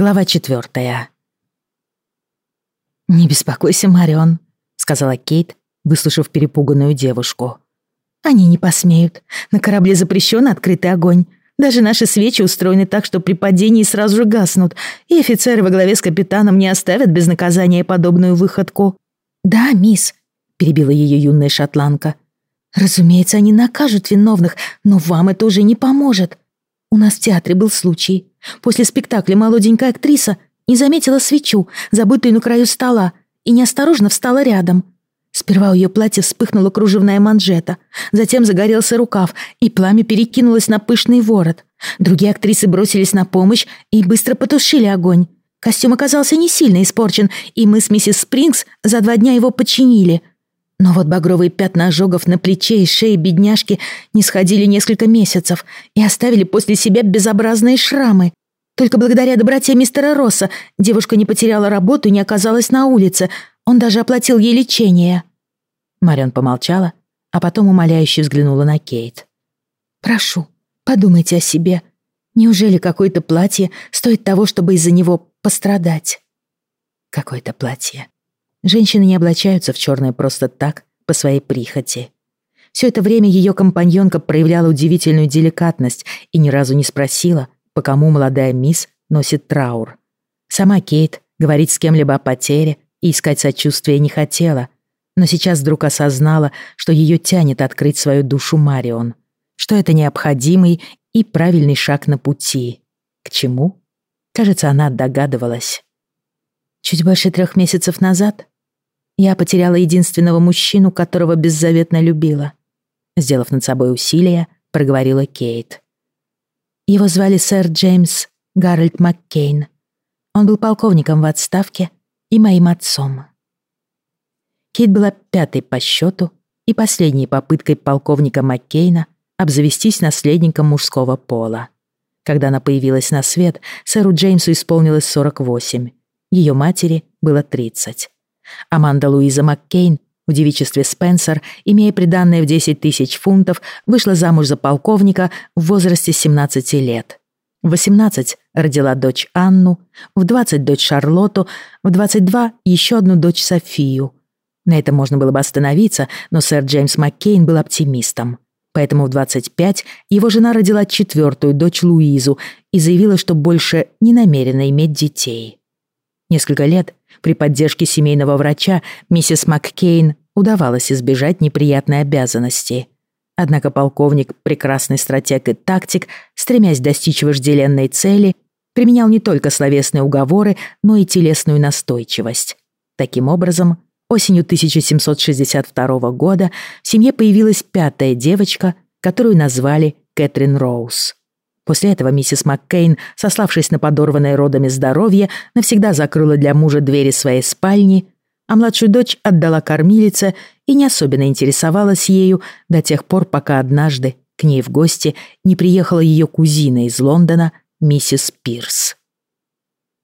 Глава четвертая. «Не беспокойся, Марион», — сказала Кейт, выслушав перепуганную девушку. «Они не посмеют. На корабле запрещен открытый огонь. Даже наши свечи устроены так, что при падении сразу же гаснут, и офицеры во главе с капитаном не оставят без наказания подобную выходку». «Да, мисс», — перебила ее юная шотландка. «Разумеется, они накажут виновных, но вам это уже не поможет. У нас в театре был случай. После спектакля молоденькая актриса не заметила свечу, забытую на краю стола, и неосторожно встала рядом. Сперва у ее платья вспыхнула кружевная манжета, затем загорелся рукав, и пламя перекинулось на пышный ворот. Другие актрисы бросились на помощь и быстро потушили огонь. Костюм оказался не сильно испорчен, и мы с миссис Спрингс за два дня его починили — но вот багровые пятна ожогов на плече и шее бедняжки не сходили несколько месяцев и оставили после себя безобразные шрамы. Только благодаря доброте мистера Росса девушка не потеряла работу и не оказалась на улице. Он даже оплатил ей лечение. Марион помолчала, а потом умоляюще взглянула на Кейт. «Прошу, подумайте о себе. Неужели какое-то платье стоит того, чтобы из-за него пострадать?» «Какое-то платье», Женщины не облачаются в черное просто так, по своей прихоти. Все это время ее компаньонка проявляла удивительную деликатность и ни разу не спросила, по кому молодая мисс носит траур. Сама Кейт говорить с кем-либо о потере и искать сочувствия не хотела, но сейчас вдруг осознала, что ее тянет открыть свою душу Марион, что это необходимый и правильный шаг на пути. К чему? Кажется, она догадывалась. Чуть больше трех месяцев назад я потеряла единственного мужчину, которого беззаветно любила. Сделав над собой усилие, проговорила Кейт. Его звали сэр Джеймс Гарольд Маккейн. Он был полковником в отставке и моим отцом. Кейт была пятой по счету и последней попыткой полковника Маккейна обзавестись наследником мужского пола. Когда она появилась на свет, сэру Джеймсу исполнилось 48, ее матери было 30. Аманда Луиза Маккейн в девичестве Спенсер, имея приданное в 10 тысяч фунтов, вышла замуж за полковника в возрасте 17 лет. В 18 родила дочь Анну, в 20 дочь Шарлотту, в 22 еще одну дочь Софию. На этом можно было бы остановиться, но сэр Джеймс Маккейн был оптимистом. Поэтому в 25 его жена родила четвертую дочь Луизу и заявила, что больше не намерена иметь детей. Несколько лет при поддержке семейного врача миссис Маккейн удавалось избежать неприятной обязанности. Однако полковник, прекрасный стратег и тактик, стремясь достичь вожделенной цели, применял не только словесные уговоры, но и телесную настойчивость. Таким образом, осенью 1762 года в семье появилась пятая девочка, которую назвали Кэтрин Роуз. После этого миссис Маккейн, сославшись на подорванное родами здоровье, навсегда закрыла для мужа двери своей спальни, а младшую дочь отдала кормилице и не особенно интересовалась ею до тех пор, пока однажды к ней в гости не приехала ее кузина из Лондона, миссис Пирс.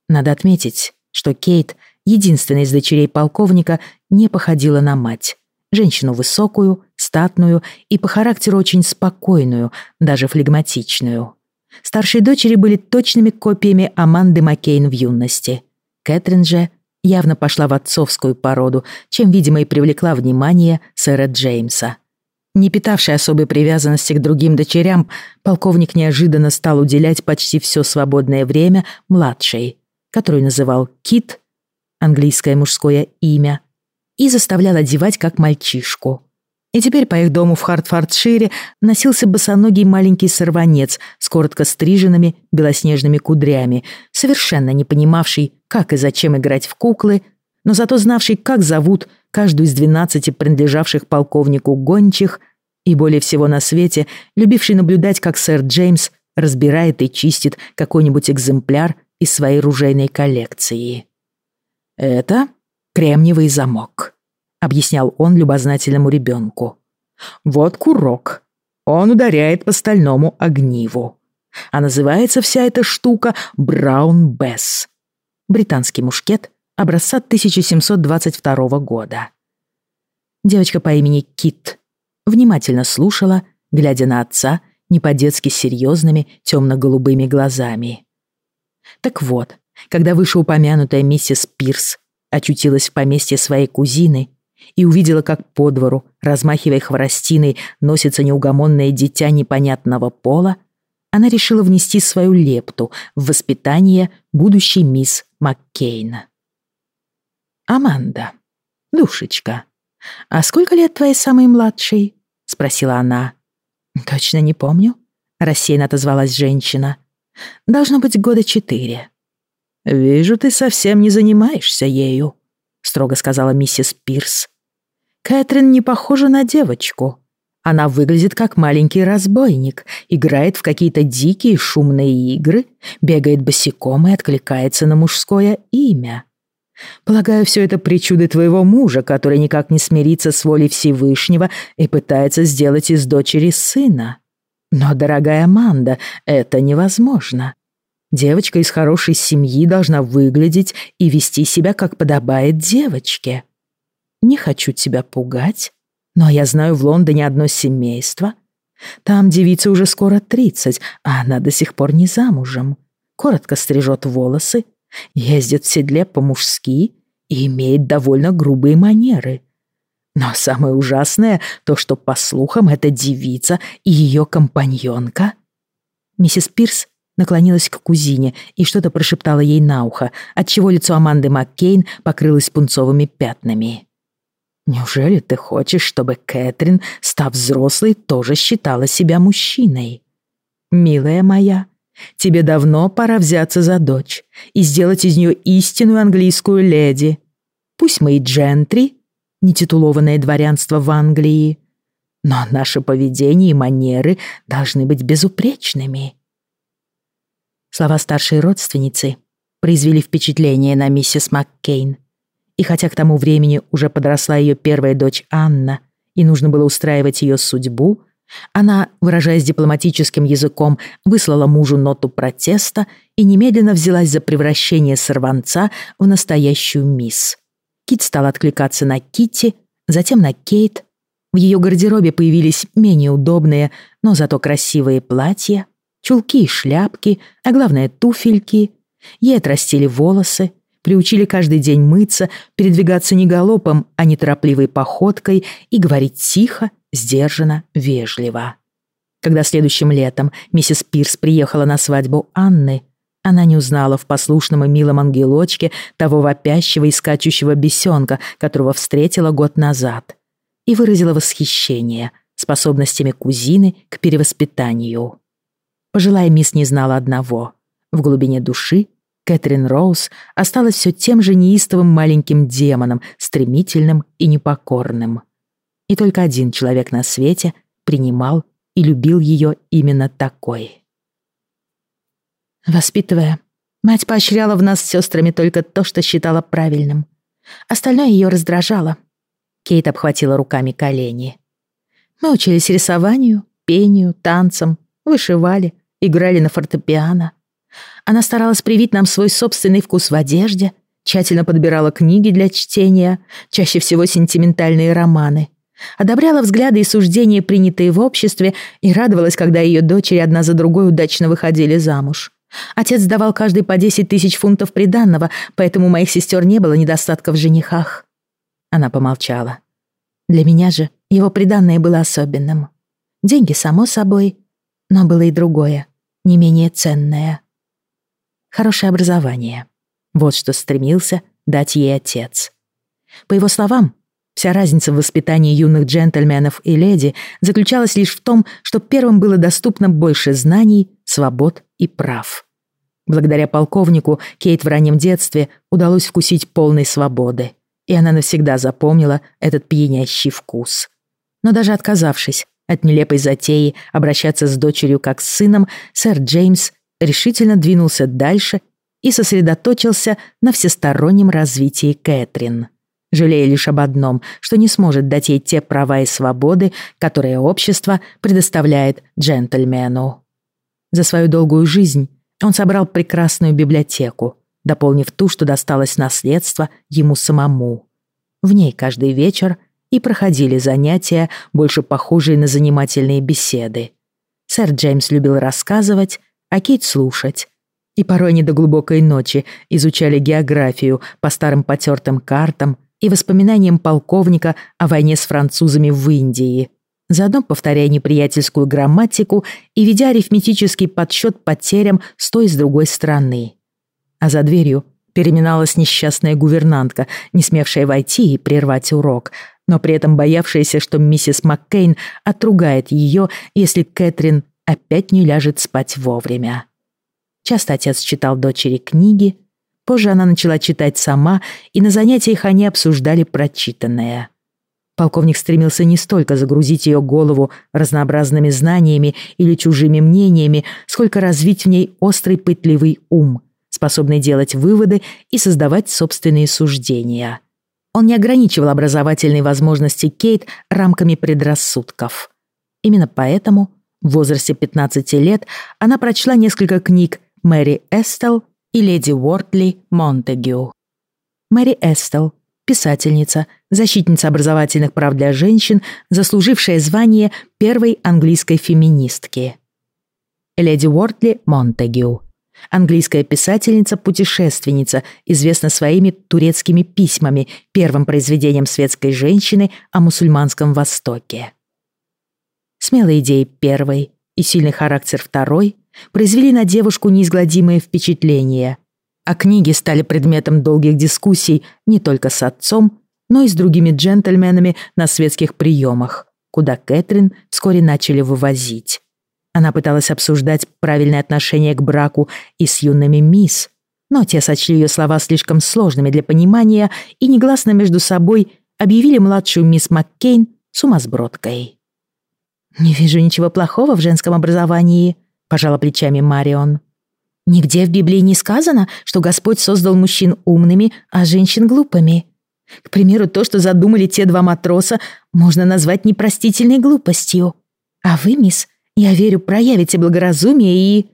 Надо отметить, что Кейт, единственная из дочерей полковника, не походила на мать. Женщину высокую, статную и по характеру очень спокойную, даже флегматичную. Старшие дочери были точными копиями Аманды Маккейн в юности. Кэтрин же явно пошла в отцовскую породу, чем, видимо, и привлекла внимание сэра Джеймса. Не питавший особой привязанности к другим дочерям, полковник неожиданно стал уделять почти все свободное время младшей, которую называл Кит, английское мужское имя, и заставлял одевать как мальчишку. И теперь по их дому в Хартфордшире носился босоногий маленький сорванец с коротко стриженными белоснежными кудрями, совершенно не понимавший, как и зачем играть в куклы, но зато знавший, как зовут каждую из двенадцати принадлежавших полковнику гончих и более всего на свете любивший наблюдать, как сэр Джеймс разбирает и чистит какой-нибудь экземпляр из своей ружейной коллекции. Это кремниевый замок объяснял он любознательному ребенку. «Вот курок. Он ударяет по стальному огниву. А называется вся эта штука Браун Бесс. Британский мушкет образца 1722 года. Девочка по имени Кит внимательно слушала, глядя на отца не по-детски серьезными темно-голубыми глазами. Так вот, когда вышеупомянутая миссис Пирс очутилась в поместье своей кузины и увидела, как по двору, размахивая хворостиной, носится неугомонное дитя непонятного пола, она решила внести свою лепту в воспитание будущей мисс Маккейна. «Аманда, душечка, а сколько лет твоей самой младшей?» — спросила она. «Точно не помню», — рассеянно отозвалась женщина. «Должно быть года четыре». «Вижу, ты совсем не занимаешься ею», — строго сказала миссис Пирс. «Кэтрин не похожа на девочку. Она выглядит как маленький разбойник, играет в какие-то дикие шумные игры, бегает босиком и откликается на мужское имя. Полагаю, все это причуды твоего мужа, который никак не смирится с волей Всевышнего и пытается сделать из дочери сына. Но, дорогая Аманда, это невозможно. Девочка из хорошей семьи должна выглядеть и вести себя, как подобает девочке. Не хочу тебя пугать, но я знаю в Лондоне одно семейство. Там девице уже скоро тридцать, а она до сих пор не замужем. Коротко стрижет волосы, ездит в седле по-мужски и имеет довольно грубые манеры. Но самое ужасное то, что, по слухам, эта девица и ее компаньонка... Миссис Пирс наклонилась к кузине и что-то прошептала ей на ухо, отчего лицо Аманды Маккейн покрылось пунцовыми пятнами. Неужели ты хочешь, чтобы Кэтрин, став взрослой, тоже считала себя мужчиной? Милая моя, тебе давно пора взяться за дочь и сделать из нее истинную английскую леди. Пусть мы и джентри, нетитулованное дворянство в Англии, но наше поведение и манеры должны быть безупречными. Слова старшей родственницы произвели впечатление на миссис Маккейн. И хотя к тому времени уже подросла ее первая дочь Анна, и нужно было устраивать ее судьбу, она, выражаясь дипломатическим языком, выслала мужу ноту протеста и немедленно взялась за превращение сорванца в настоящую мисс. Кит стал откликаться на Китти, затем на Кейт. В ее гардеробе появились менее удобные, но зато красивые платья, чулки и шляпки, а главное туфельки. Ей отрастили волосы, приучили каждый день мыться, передвигаться не галопом, а неторопливой походкой и говорить тихо, сдержанно, вежливо. Когда следующим летом миссис Пирс приехала на свадьбу Анны, она не узнала в послушном и милом ангелочке того вопящего и скачущего бесенка, которого встретила год назад, и выразила восхищение способностями кузины к перевоспитанию. Пожилая мисс не знала одного. В глубине души Кэтрин Роуз осталась все тем же неистовым маленьким демоном, стремительным и непокорным. И только один человек на свете принимал и любил ее именно такой. Воспитывая, мать поощряла в нас с сестрами только то, что считала правильным. Остальное ее раздражало. Кейт обхватила руками колени. Мы учились рисованию, пению, танцам, вышивали, играли на фортепиано. Она старалась привить нам свой собственный вкус в одежде, тщательно подбирала книги для чтения, чаще всего сентиментальные романы, одобряла взгляды и суждения, принятые в обществе, и радовалась, когда ее дочери одна за другой удачно выходили замуж. Отец давал каждый по 10 тысяч фунтов приданного, поэтому у моих сестер не было недостатка в женихах. Она помолчала. Для меня же его приданное было особенным. Деньги, само собой, но было и другое, не менее ценное хорошее образование. Вот что стремился дать ей отец. По его словам, вся разница в воспитании юных джентльменов и леди заключалась лишь в том, что первым было доступно больше знаний, свобод и прав. Благодаря полковнику Кейт в раннем детстве удалось вкусить полной свободы, и она навсегда запомнила этот пьянящий вкус. Но даже отказавшись от нелепой затеи обращаться с дочерью как с сыном, сэр Джеймс решительно двинулся дальше и сосредоточился на всестороннем развитии Кэтрин, жалея лишь об одном, что не сможет дать ей те права и свободы, которые общество предоставляет джентльмену. За свою долгую жизнь он собрал прекрасную библиотеку, дополнив ту, что досталось наследство ему самому. В ней каждый вечер и проходили занятия, больше похожие на занимательные беседы. Сэр Джеймс любил рассказывать, а Кейт слушать. И порой они до глубокой ночи изучали географию по старым потертым картам и воспоминаниям полковника о войне с французами в Индии, заодно повторяя неприятельскую грамматику и ведя арифметический подсчет потерям с той и с другой стороны. А за дверью переминалась несчастная гувернантка, не смевшая войти и прервать урок, но при этом боявшаяся, что миссис Маккейн отругает ее, если Кэтрин опять не ляжет спать вовремя. Часто отец читал дочери книги, позже она начала читать сама, и на занятиях они обсуждали прочитанное. Полковник стремился не столько загрузить ее голову разнообразными знаниями или чужими мнениями, сколько развить в ней острый пытливый ум, способный делать выводы и создавать собственные суждения. Он не ограничивал образовательные возможности Кейт рамками предрассудков. Именно поэтому в возрасте 15 лет она прочла несколько книг Мэри Эстел и леди Уортли Монтегю. Мэри Эстел – писательница, защитница образовательных прав для женщин, заслужившая звание первой английской феминистки. Леди Уортли Монтегю – английская писательница-путешественница, известна своими турецкими письмами, первым произведением светской женщины о мусульманском Востоке. Смелые идеи первой и сильный характер второй произвели на девушку неизгладимое впечатление, а книги стали предметом долгих дискуссий не только с отцом, но и с другими джентльменами на светских приемах, куда Кэтрин вскоре начали вывозить. Она пыталась обсуждать правильное отношение к браку и с юными мисс, но те сочли ее слова слишком сложными для понимания и негласно между собой объявили младшую мисс Маккейн сумасбродкой. «Не вижу ничего плохого в женском образовании», — пожала плечами Марион. «Нигде в Библии не сказано, что Господь создал мужчин умными, а женщин глупыми. К примеру, то, что задумали те два матроса, можно назвать непростительной глупостью. А вы, мисс, я верю, проявите благоразумие и...»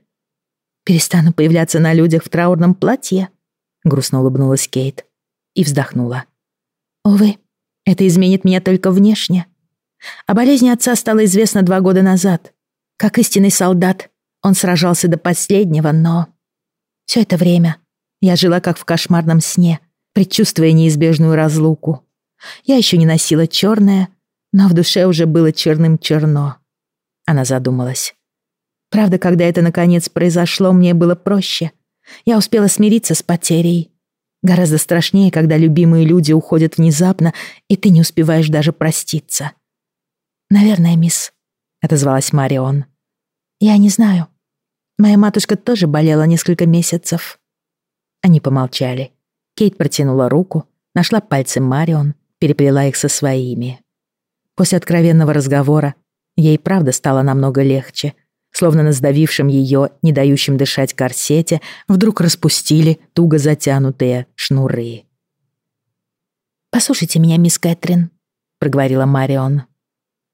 «Перестану появляться на людях в траурном платье», — грустно улыбнулась Кейт и вздохнула. «Увы, это изменит меня только внешне. О болезни отца стало известно два года назад. Как истинный солдат, он сражался до последнего, но... Все это время я жила как в кошмарном сне, предчувствуя неизбежную разлуку. Я еще не носила черное, но в душе уже было черным черно. Она задумалась. Правда, когда это наконец произошло, мне было проще. Я успела смириться с потерей. Гораздо страшнее, когда любимые люди уходят внезапно, и ты не успеваешь даже проститься. «Наверное, мисс», — отозвалась Марион. «Я не знаю. Моя матушка тоже болела несколько месяцев». Они помолчали. Кейт протянула руку, нашла пальцы Марион, переплела их со своими. После откровенного разговора ей правда стало намного легче. Словно на сдавившем ее, не дающем дышать корсете, вдруг распустили туго затянутые шнуры. «Послушайте меня, мисс Кэтрин», — проговорила Марион.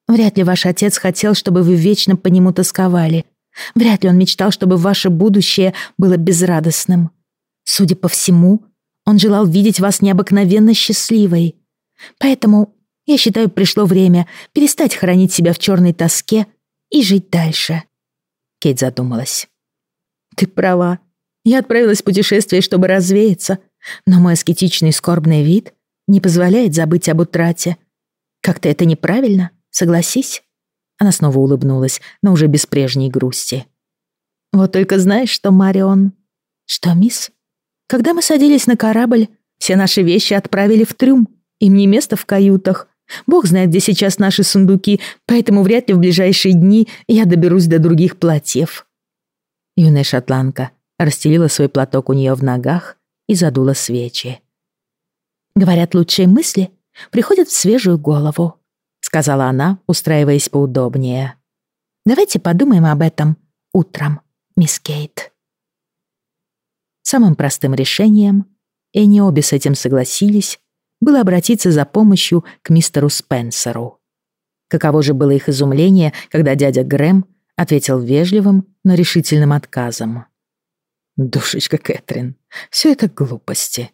Вряд ли ваш отец хотел, чтобы вы вечно по нему тосковали. Вряд ли он мечтал, чтобы ваше будущее было безрадостным. Судя по всему, он желал видеть вас необыкновенно счастливой. Поэтому, я считаю, пришло время перестать хранить себя в черной тоске и жить дальше. Кейт задумалась. Ты права. Я отправилась в путешествие, чтобы развеяться, но мой аскетичный скорбный вид не позволяет забыть об утрате. Как-то это неправильно. Согласись?» Она снова улыбнулась, но уже без прежней грусти. «Вот только знаешь что, Марион?» «Что, мисс?» «Когда мы садились на корабль, все наши вещи отправили в трюм. Им не место в каютах. Бог знает, где сейчас наши сундуки, поэтому вряд ли в ближайшие дни я доберусь до других платьев». Юная шотландка расстелила свой платок у нее в ногах и задула свечи. «Говорят, лучшие мысли приходят в свежую голову», — сказала она, устраиваясь поудобнее. «Давайте подумаем об этом утром, мисс Кейт». Самым простым решением, и они обе с этим согласились, было обратиться за помощью к мистеру Спенсеру. Каково же было их изумление, когда дядя Грэм ответил вежливым, но решительным отказом. «Душечка Кэтрин, все это глупости.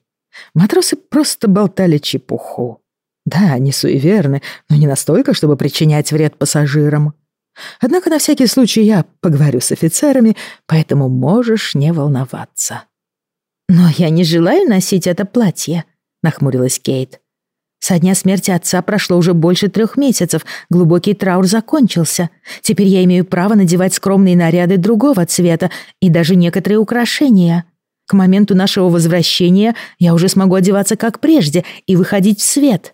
Матросы просто болтали чепуху. Да, они суеверны, но не настолько, чтобы причинять вред пассажирам. Однако на всякий случай я поговорю с офицерами, поэтому можешь не волноваться». «Но я не желаю носить это платье», — нахмурилась Кейт. «Со дня смерти отца прошло уже больше трех месяцев, глубокий траур закончился. Теперь я имею право надевать скромные наряды другого цвета и даже некоторые украшения. К моменту нашего возвращения я уже смогу одеваться как прежде и выходить в свет».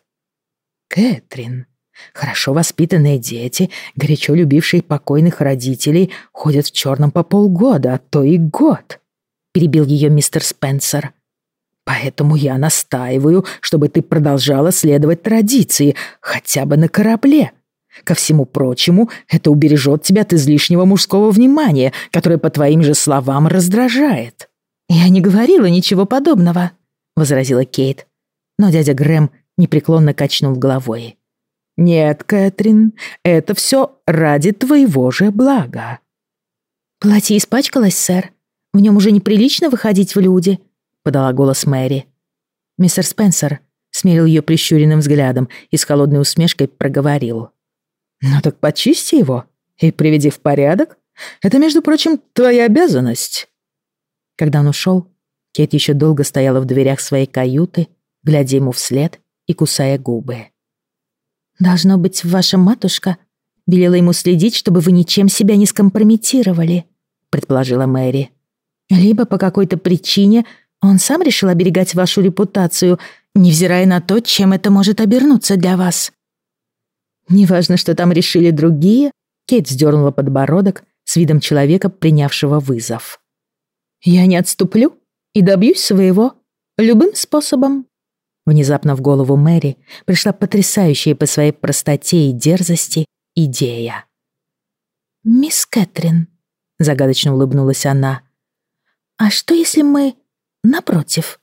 «Кэтрин, хорошо воспитанные дети, горячо любившие покойных родителей, ходят в черном по полгода, а то и год», — перебил ее мистер Спенсер. «Поэтому я настаиваю, чтобы ты продолжала следовать традиции, хотя бы на корабле. Ко всему прочему, это убережет тебя от излишнего мужского внимания, которое, по твоим же словам, раздражает». «Я не говорила ничего подобного», — возразила Кейт. Но дядя Грэм непреклонно качнул головой. «Нет, Кэтрин, это все ради твоего же блага». «Платье испачкалось, сэр. В нем уже неприлично выходить в люди», — подала голос Мэри. Мистер Спенсер смерил ее прищуренным взглядом и с холодной усмешкой проговорил. «Ну так почисти его и приведи в порядок. Это, между прочим, твоя обязанность». Когда он ушел, Кейт еще долго стояла в дверях своей каюты, глядя ему вслед и кусая губы. «Должно быть, ваша матушка велела ему следить, чтобы вы ничем себя не скомпрометировали», предположила Мэри. «Либо по какой-то причине он сам решил оберегать вашу репутацию, невзирая на то, чем это может обернуться для вас». «Неважно, что там решили другие», Кейт вздернула подбородок с видом человека, принявшего вызов. Я не отступлю и добьюсь своего любым способом. Внезапно в голову Мэри пришла потрясающая по своей простоте и дерзости идея. «Мисс Кэтрин», — загадочно улыбнулась она, «а что если мы, напротив,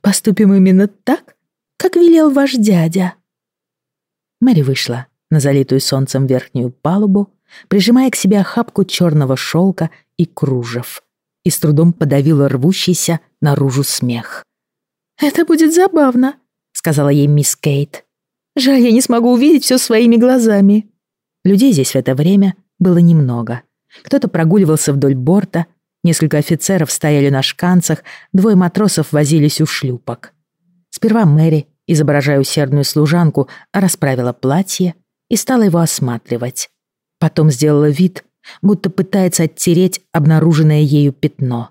поступим именно так, как велел ваш дядя?» Мэри вышла на залитую солнцем верхнюю палубу, прижимая к себе охапку черного шелка и кружев — и с трудом подавила рвущийся наружу смех. «Это будет забавно», — сказала ей мисс Кейт. «Жаль, я не смогу увидеть все своими глазами». Людей здесь в это время было немного. Кто-то прогуливался вдоль борта, несколько офицеров стояли на шканцах, двое матросов возились у шлюпок. Сперва Мэри, изображая усердную служанку, расправила платье и стала его осматривать. Потом сделала вид, будто пытается оттереть обнаруженное ею пятно.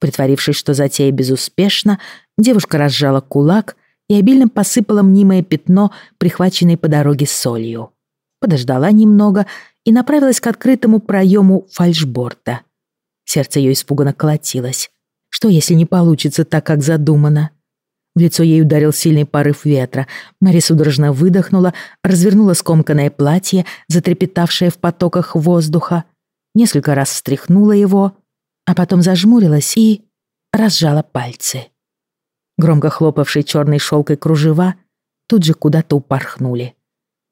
Притворившись, что затея безуспешна, девушка разжала кулак и обильно посыпала мнимое пятно, прихваченное по дороге солью. Подождала немного и направилась к открытому проему фальшборта. Сердце ее испуганно колотилось. Что, если не получится так, как задумано? В лицо ей ударил сильный порыв ветра. Мэри судорожно выдохнула, развернула скомканное платье, затрепетавшее в потоках воздуха, несколько раз встряхнула его, а потом зажмурилась и разжала пальцы. Громко хлопавшие черной шелкой кружева тут же куда-то упорхнули.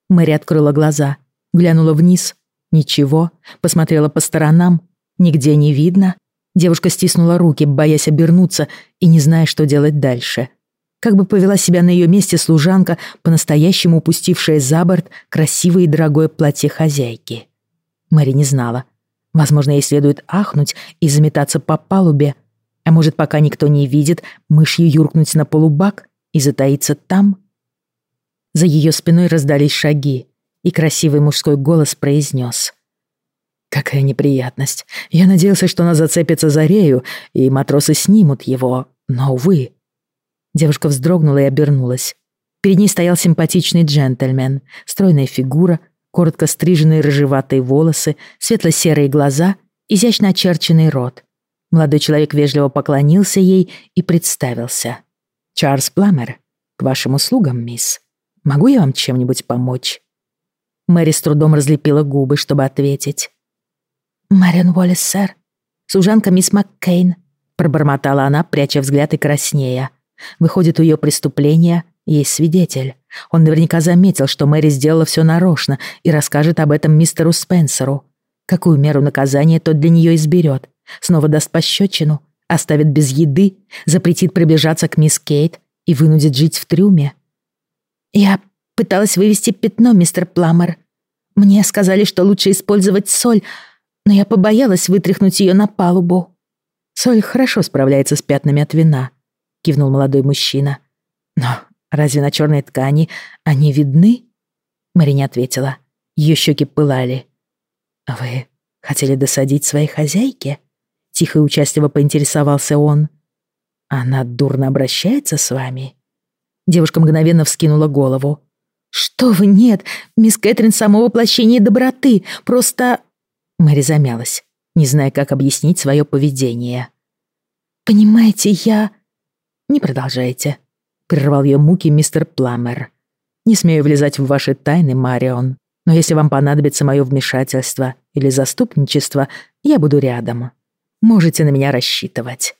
Мэри открыла глаза, глянула вниз. Ничего, посмотрела по сторонам. Нигде не видно. Девушка стиснула руки, боясь обернуться и не зная, что делать дальше. Как бы повела себя на ее месте служанка, по-настоящему упустившая за борт красивое и дорогое платье хозяйки. Мэри не знала. Возможно, ей следует ахнуть и заметаться по палубе, а может, пока никто не видит, мышью юркнуть на полубак и затаиться там. За ее спиной раздались шаги, и красивый мужской голос произнес. «Какая неприятность. Я надеялся, что она зацепится за Рею, и матросы снимут его, но, увы, Девушка вздрогнула и обернулась. Перед ней стоял симпатичный джентльмен, стройная фигура, коротко стриженные рыжеватые волосы, светло-серые глаза, изящно очерченный рот. Молодой человек вежливо поклонился ей и представился. «Чарльз Пламер, к вашим услугам, мисс. Могу я вам чем-нибудь помочь?» Мэри с трудом разлепила губы, чтобы ответить. «Мэрион Уоллес, сэр. Служанка мисс Маккейн», пробормотала она, пряча взгляд и краснея. Выходит, у ее преступления есть свидетель. Он наверняка заметил, что Мэри сделала все нарочно и расскажет об этом мистеру Спенсеру. Какую меру наказания тот для нее изберет? Снова даст пощечину, оставит без еды, запретит приближаться к мисс Кейт и вынудит жить в трюме? «Я пыталась вывести пятно, мистер Пламер. Мне сказали, что лучше использовать соль, но я побоялась вытряхнуть ее на палубу». «Соль хорошо справляется с пятнами от вина», — кивнул молодой мужчина. «Но разве на черной ткани они видны?» Мэри не ответила. Ее щеки пылали. «Вы хотели досадить своей хозяйке?» Тихо и участливо поинтересовался он. «Она дурно обращается с вами?» Девушка мгновенно вскинула голову. «Что вы, нет! Мисс Кэтрин само воплощение доброты! Просто...» Мэри замялась, не зная, как объяснить свое поведение. «Понимаете, я...» «Не продолжайте», — прервал ее муки мистер Пламер. «Не смею влезать в ваши тайны, Марион, но если вам понадобится мое вмешательство или заступничество, я буду рядом. Можете на меня рассчитывать».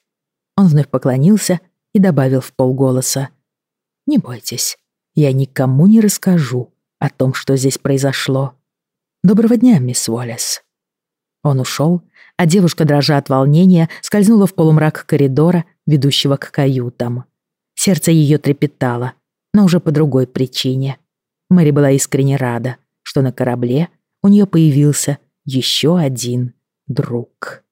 Он вновь поклонился и добавил в полголоса. «Не бойтесь, я никому не расскажу о том, что здесь произошло. Доброго дня, мисс Уоллес». Он ушел, а девушка, дрожа от волнения, скользнула в полумрак коридора, ведущего к каютам. Сердце ее трепетало, но уже по другой причине. Мэри была искренне рада, что на корабле у нее появился еще один друг.